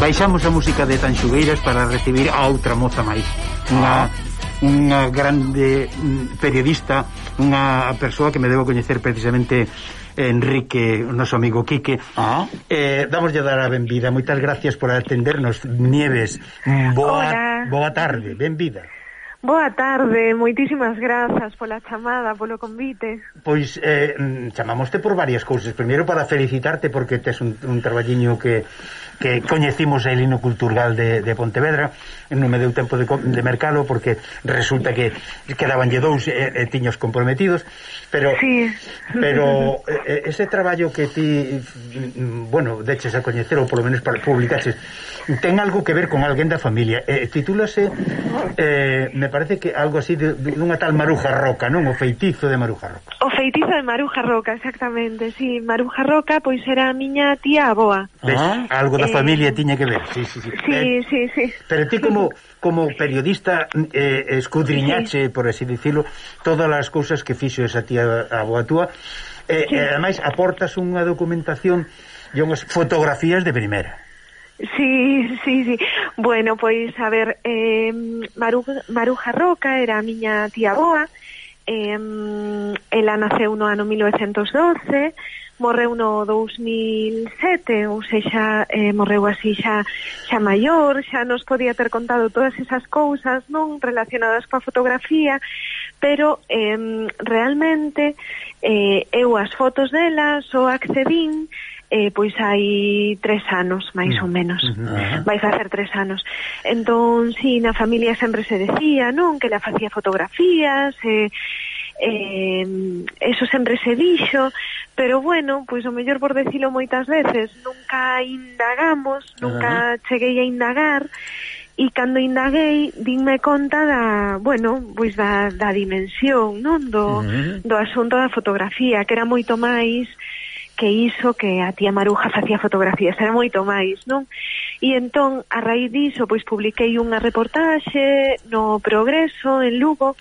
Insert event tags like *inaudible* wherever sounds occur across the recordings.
Baixamos a música de Tanxugueiras para recibir a outra moza máis. Unha ah. unha grande mm, periodista, unha persoa que me debo coñecer precisamente Enrique, o noso amigo Quique. Ah. Eh, a dar a benvida. Moitas gracias por atendernos, Nieves. Boa, Hola. boa tarde, benvida. Boa tarde, moitísimas grazas pola chamada, polo convite. Pois eh, chamamoste por varias cousas. Primeiro para felicitarte porque tes un, un traballiño que, que coñecimos a Elino Cultural de, de Pontevedra. Non me deu tempo de, de mercalo porque resulta que quedabanlle dous e, e tiños comprometidos. Pero, sí. pero eh, ese traballo que ti, bueno, deches a coñecer ou polo menos para publicaches, ten algo que ver con alguén da familia. Eh, titúlase... Eh, me parece que algo así de, de, dunha tal Maruja Roca, non? O feitizo de Maruja Roca. O feitizo de Maruja Roca, exactamente, sí. Maruja Roca, pois era a miña tía aboa. Ves, ah, algo da eh... familia tiña que ver, sí, sí, sí. Sí, eh, sí, sí. Pero ti como, como periodista eh, escudriñache, sí. por así dicilo, todas as cousas que fixo esa tía aboa túa, eh, sí. eh, ademais aportas unha documentación e unhas fotografías de primeira. Sí, sí, sí. Bueno, pois, a ver, eh, Maru, Maruja Roca era a miña tía boa, eh, ela naceu no ano 1912, morreu no 2007, ou seja, eh, morreu así xa xa maior, xa nos podía ter contado todas esas cousas, non, relacionadas coa fotografía, pero eh, realmente eh, eu as fotos dela só accedín eh, pois hai tres anos, máis ou menos. Vai facer tres anos. Entón, si, na familia sempre se decía, non? Que la facía fotografías, eh, eh, eso sempre se dixo, pero bueno, pois o mellor por decilo moitas veces, nunca indagamos, nunca cheguei a indagar, e cando indaguei dime conta da, bueno, pois da, da dimensión, non? Do, uh -huh. do asunto da fotografía, que era moito máis que iso que a tía Maruja facía fotografías, era moito máis, non? E entón, a raíz diso, pois publiquei unha reportaxe no Progreso, en Lugo,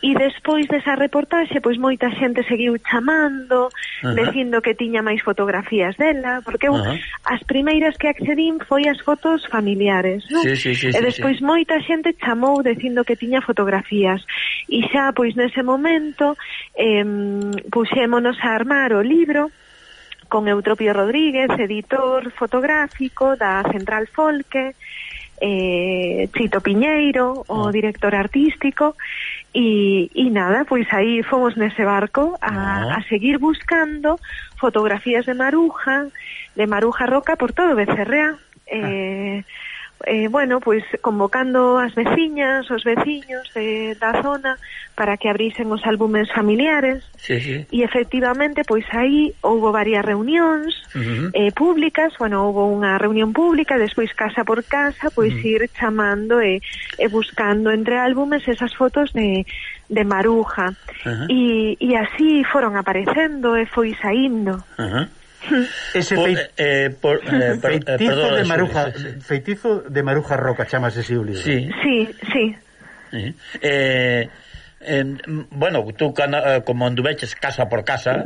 e despois desa reportaxe, pois moita xente seguiu chamando, uh -huh. dicindo que tiña máis fotografías dela, porque eu, uh -huh. as primeiras que accedín foi as fotos familiares, non? Sí, sí, sí, e despois sí, sí. moita xente chamou dicindo que tiña fotografías. E xa, pois, nese momento, eh, puxémonos a armar o libro, con Eutropio Rodríguez, editor fotográfico da Central Folque, eh, Chito Piñeiro, o ah. director artístico, e, e nada, pois aí fomos nese barco a, ah. a seguir buscando fotografías de Maruja, de Maruja Roca por todo Becerrea, ah. eh, eh, bueno, pois convocando as veciñas, os veciños de, da zona, para que abrisen os álbumes familiares sí, sí. e efectivamente pois aí houbo varias reunións uh -huh. eh, públicas, bueno, houbo unha reunión pública, despois casa por casa pois uh -huh. ir chamando e, e buscando entre álbumes esas fotos de, de Maruja uh -huh. e, e así foron aparecendo e foi saindo uh -huh. Ese por, eh, eh, por, eh, per, eh, *laughs* feitizo, perdón, de eh, Maruja, sí, sí. feitizo de Maruja Roca chamase ese libro. Sí. Sí, sí. Eh, eh en, bueno, tú cana, eh, como anduveches casa por casa...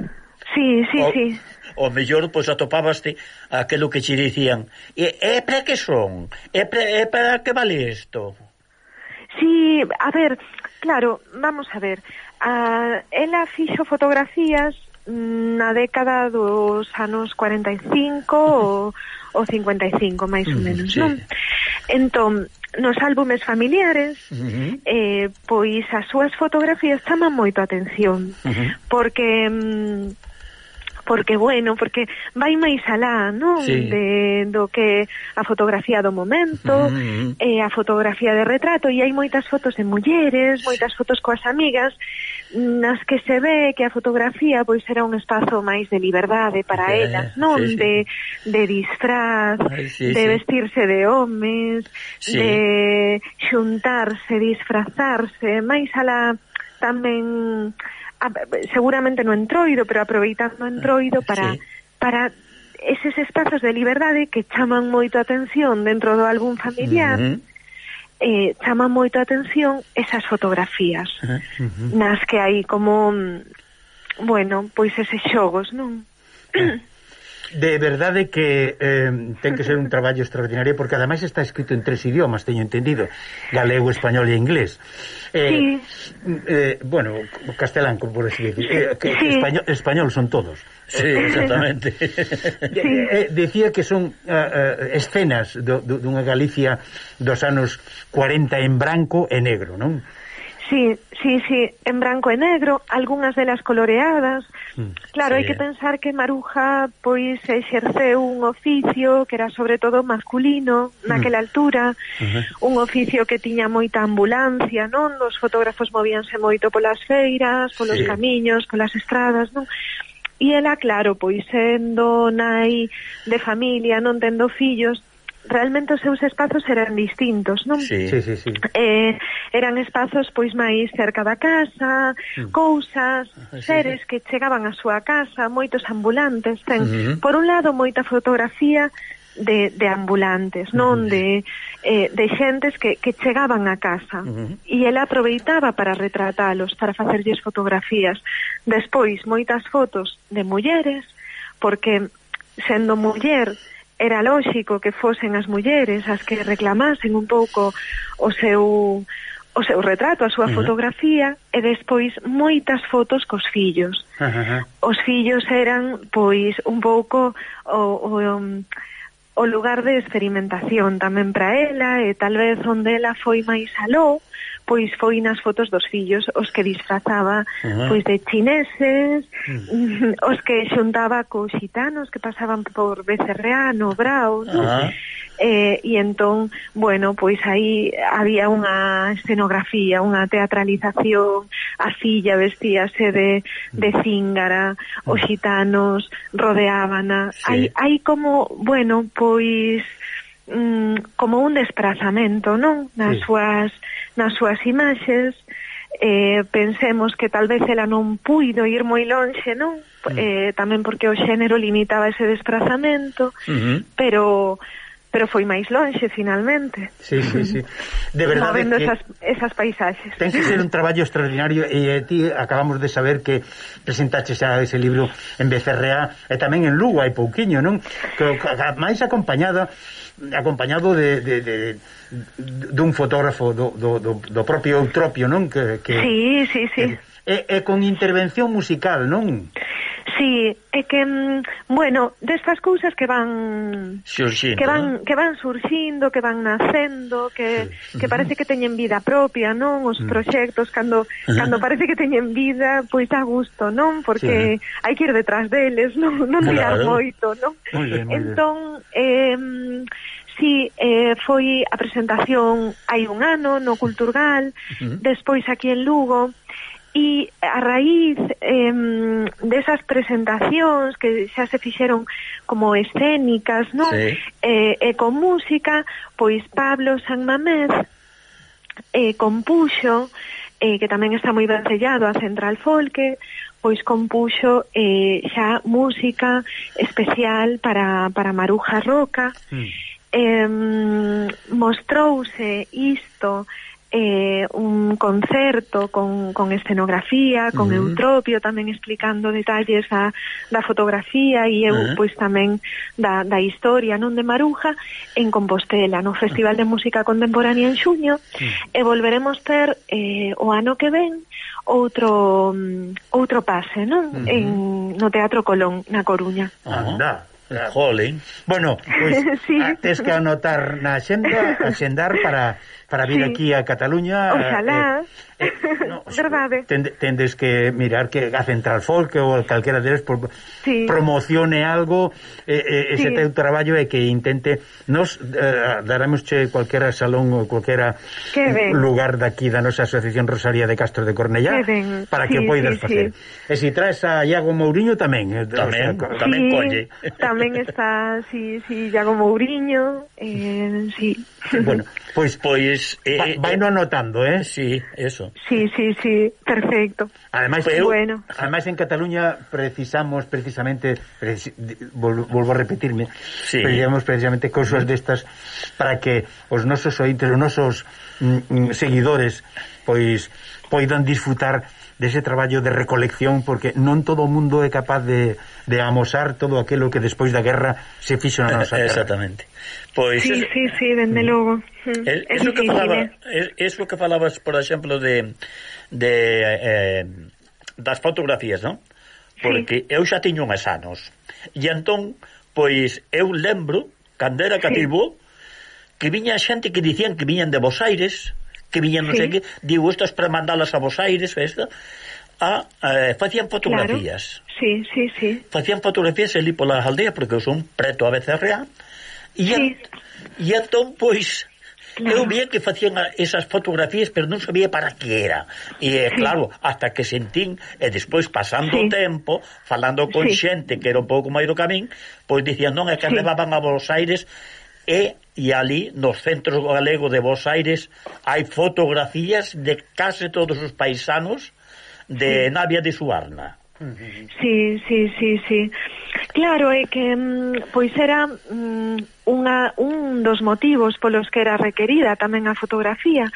Sí, sí, o, sí. O mellor, pois, atopabaste aquelo que che dicían e, é para que son? É para, e para que vale isto? Sí, a ver, claro, vamos a ver. Ah, ela fixo fotografías mm, na década dos anos 45 ou, ou 55, máis ou mm, menos, sí. non? Entón, nos álbumes familiares uh -huh. eh, pois as súas fotografías chaman moito a atención uh -huh. porque mm, porque bueno, porque vai máis alá, non? Sí. De, do que a fotografía do momento, mm. eh, a fotografía de retrato, e hai moitas fotos de mulleres, moitas fotos coas amigas, nas que se ve que a fotografía pois era un espazo máis de liberdade para eh, elas, non? Sí, sí. De, de disfraz, Ay, sí, de sí. vestirse de homes, sí. de xuntarse, disfrazarse, máis a la tamén a, seguramente no entroido, pero aproveitando o entroido ah, para sí. para eses espazos de liberdade que chaman moito a atención dentro do álbum familiar. Uh -huh eh, chama moito a atención esas fotografías uh -huh. nas que hai como bueno, pois eses xogos, non? De verdade que eh, ten que ser un traballo extraordinario porque ademais está escrito en tres idiomas, teño entendido, galego, español e inglés. Eh, sí. eh, bueno, castelán, por así decir, eh, que sí. español, español son todos. Sí, exactamente. sí. Eh, eh decía que son uh, uh, escenas do, do, dunha Galicia dos anos 40 en branco e negro, non? Sí, sí, sí, en branco e negro, algunhas delas coloreadas. Mm, claro, sí. hai que pensar que Maruja pois exerceu un oficio que era sobre todo masculino naquela mm. altura, uh -huh. un oficio que tiña moita ambulancia, non? Os fotógrafos movíanse moito polas feiras, polos sí. camiños, polas estradas, non? E ela, ah, claro, pois sendo nai de familia, non tendo fillos, realmente os seus espazos eran distintos, non? Sí, sí, sí. sí. Eh, eran espazos pois máis cerca da casa, mm. cousas, ah, sí, seres sí. que chegaban á súa casa, moitos ambulantes, ten, uh por un lado moita fotografía de, de ambulantes, non de, eh, de xentes que, que chegaban a casa uh -huh. e ela aproveitaba para retratalos, para facerlles fotografías. Despois, moitas fotos de mulleres, porque sendo muller era lóxico que fosen as mulleres as que reclamasen un pouco o seu o seu retrato, a súa uh -huh. fotografía e despois moitas fotos cos fillos. Uh -huh. Os fillos eran pois un pouco o, o um, o lugar de experimentación tamén para ela e talvez onde ela foi máis aló pois foi nas fotos dos fillos os que disfrazaba uh -huh. pois de chineses, mm. uh *laughs* -huh. os que xuntaba co xitanos que pasaban por Becerreano, Brau, uh -huh. eh, e entón, bueno, pois aí había unha escenografía, unha teatralización, a filla vestíase de, de mm. cíngara, os mm. xitanos rodeábana, sí. hai, hai como, bueno, pois como un desprazamento, non? Nas sí. súas nas súas imaxes, eh, pensemos que tal vez ela non puido ir moi lonxe, non? Mm. Eh, tamén porque o xénero limitaba ese desplazamento, uh -huh. pero pero foi máis lonxe finalmente. Sí, sí, sí. De verdade Movendo que esas, esas paisaxes. Ten que ser un traballo extraordinario e eh, ti acabamos de saber que presentaches xa ese libro en Becerrea e tamén en Lugo hai pouquiño, non? Que, máis acompañada acompañado de, de, de dun fotógrafo do, do, do, do propio Eutropio, non? Que, que, sí, sí, sí. Que, e, e con intervención musical, non? Sí, é que mm, bueno, destas cousas que van surxindo, que van que van surxindo, que van nacendo, que que parece que teñen vida propia, non? Os mm. proxectos cando cando parece que teñen vida, pois a gusto, non? Porque sí. hai que ir detrás deles, *laughs* non non tirar claro. moito, non? Muy bien, muy entón, eh Sí, eh, foi a presentación hai un ano no Culturgal, uh -huh. despois aquí en Lugo, E a raíz eh, desas presentacións que xa se fixeron como escénicas, non? Sí. Eh, e con música, pois Pablo San Mamés eh, compuxo, eh, que tamén está moi ben sellado a Central Folke, pois compuxo eh, xa música especial para, para Maruja Roca, mm. eh, mostrouse isto eh, un concerto con, con escenografía, con uh -huh. eutropio tamén explicando detalles da, da fotografía e eu uh -huh. pois tamén da, da historia non de Maruja en Compostela, no Festival uh -huh. de Música Contemporánea en xuño uh -huh. e volveremos ter eh, o ano que ven outro mm, outro pase, non? Uh -huh. en, no Teatro Colón, na Coruña. Anda. Uh -huh. Jolín. Bueno, pois, *laughs* sí. Ah, tes que anotar na xenda, axendar para, para vir sí. aquí a Cataluña. Eh, Ojalá. Eh, eh, no, *laughs* Verdade. Tendes que mirar que a Central Folk ou calquera deles por, sí. promocione algo eh, eh, ese sí. teu traballo e que intente nos eh, daremos che cualquera salón ou cualquera lugar daqui da nosa Asociación Rosaria de Castro de Cornellá que para que sí, o poidas sí, facer. Sí. E se si traes a Iago Mourinho tamén. Tamén, o sea, tamén sí, colle. Tamén tamén *laughs* está si sí, sí, Iago Mourinho, eh. Sí. Bueno, pois pues, pois pues, eh, eh vai no anotando, eh? Sí, eso. Sí, sí, sí, perfecto. Ademais, pues, bueno. ademais en Cataluña precisamos precisamente precis, volvo a repetirme, sí. precisamos precisamente cousas destas para que os nosos ointes, os nosos mm, mm seguidores pois poidan disfrutar dese traballo de recolección porque non todo o mundo é capaz de, de amosar todo aquilo que despois da guerra se fixo na nosa terra. Exactamente. Pois Sí, es, sí, sí, dende mm. logo. Es, é es, que falaba, ¿eh? es, es que falabas, por exemplo, de de eh, das fotografías, non? Porque sí. eu xa tiño unhas anos. E entón, pois eu lembro cando era cativo sí. que viña xente que dicían que viñan de Bos Aires que viñan non sí. sei que, digo, isto para mandalas a Buenos Aires, isto, a, eh, facían fotografías. Claro. Sí, sí, sí. Facían fotografías ali pola aldea, porque eu son preto a veces real, e, sí. e entón, pois, Claro. Eu vía que facían esas fotografías, pero non sabía para que era. E, eh, sí. claro, hasta que sentín, e despois, pasando sí. o tempo, falando con sí. xente que era un pouco máis do camín, pois dicían, non, é que sí. levaban a Buenos Aires e, e ali nos centros galegos de Bos Aires hai fotografías de case todos os paisanos de. Navia de Suarna. Sí, sí, sí, sí. Claro, é que mm, pois era mm, unha un dos motivos polos que era requerida tamén a fotografía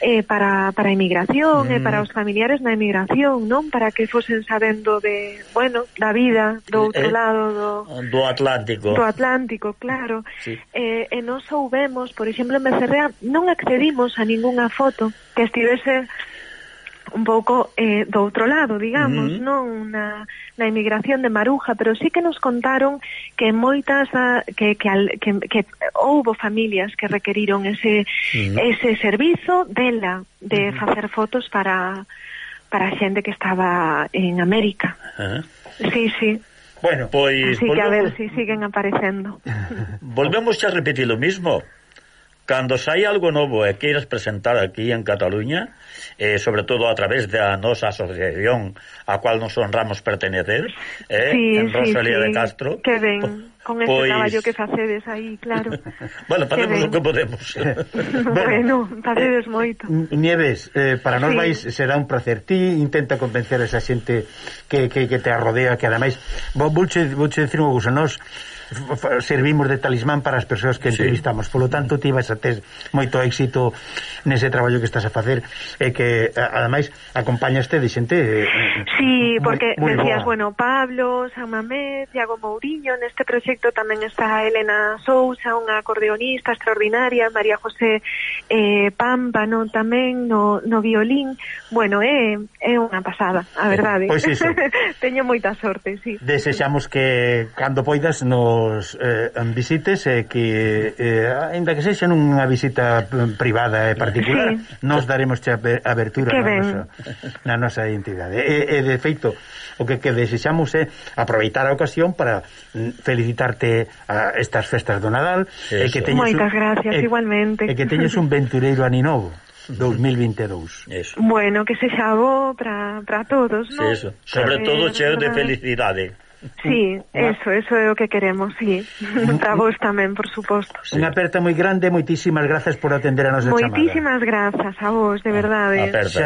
eh, para, para a emigración eh, mm. e para os familiares na emigración, non? Para que fosen sabendo de, bueno, da vida do outro eh, lado do, do Atlántico. Do Atlántico, claro. Sí. Eh, e non soubemos, por exemplo, en Becerrea non accedimos a ningunha foto que estivese un pouco eh, do outro lado, digamos, uh -huh. non na, na emigración de Maruja, pero sí que nos contaron que moitas a, que, que, al, que, que houbo familias que requeriron ese, uh -huh. ese servizo dela de uh -huh. facer fotos para para a xente que estaba en América. Uh -huh. Sí, sí. Bueno, pois... Así volvemos... que a ver si siguen aparecendo. *laughs* volvemos a repetir o mismo cando sai algo novo e queiras presentar aquí en Cataluña, eh, sobre todo a través da nosa asociación a cual nos honramos pertenecer, eh, sí, en Rosalía sí, sí. de Castro. Que ben. Po con ese pois... traballo que facedes aí, claro. *laughs* bueno, facemos o que podemos. *laughs* bueno, eh, facedes moito. Nieves, eh, para nós sí. vais será un placer. Ti intenta convencer a esa xente que, que, que te arrodea, que ademais, vouche, vouche dicir unha cousa, nós servimos de talismán para as persoas que entrevistamos. Sí. Polo tanto, ti vas a ter moito éxito nese traballo que estás a facer e que, ademais, acompañaste de xente... Eh, sí, porque moi, decías, boa. bueno, Pablo, Samamé, Tiago Mourinho, neste proxecto tamén está Elena Sousa, unha acordeonista extraordinaria, María José eh, Pampa, tamén, no, no violín. Bueno, é, eh, é unha pasada, a eh, verdade. Eh, pois iso. *laughs* Teño moita sorte, sí. Desexamos que, cando poidas, no os eh, visites é que eh, ainda que sexa nunha visita privada e particular, sí. nos daremos a abertura que na ben. nosa, na nosa entidade. E, e de feito, o que, que desexamos é aproveitar a ocasión para mm, felicitarte a estas festas do Nadal Eso. e que teñes Moitas un, gracias, e, igualmente. E que teñes un ventureiro aninovo. 2022. Eso. Bueno, que sexa bo para todos, ¿no? Sí, eso. Sobre eh, todo cheo de felicidade. Sí, eso, eso é o que queremos, sí. Para *laughs* vos tamén, por suposto. Sí. Unha aperta moi grande, moitísimas grazas por atender a nosa chamada. Moitísimas grazas a vos, de ah, verdade.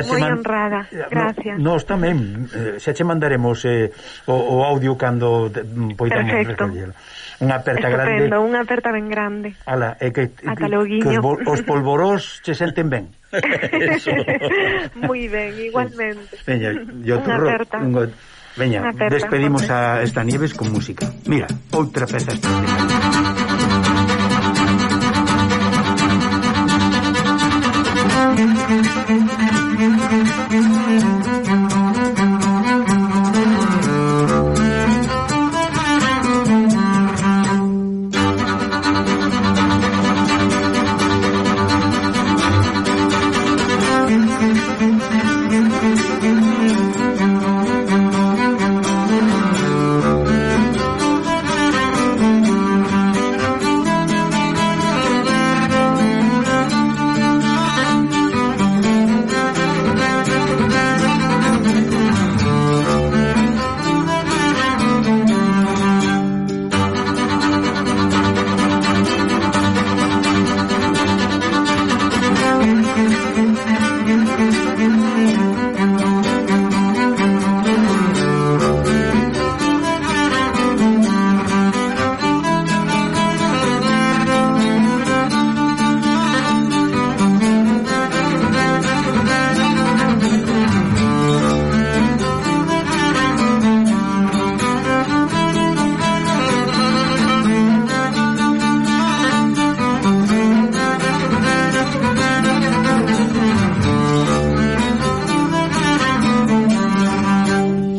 Moi man... honrada, eh, gracias. No, nós tamén, eh, xa che mandaremos eh, o, o audio cando mm, poidamos recollelo. Unha aperta Estupendo, grande. unha aperta ben grande. Ala, e que, Ata que os, os polvorós che senten ben. *laughs* Eso. Moi ben, igualmente. Veña, yo un turro, aperta. Un, Veña, despedimos a esta Nieves con música. Mira, outra peza especial.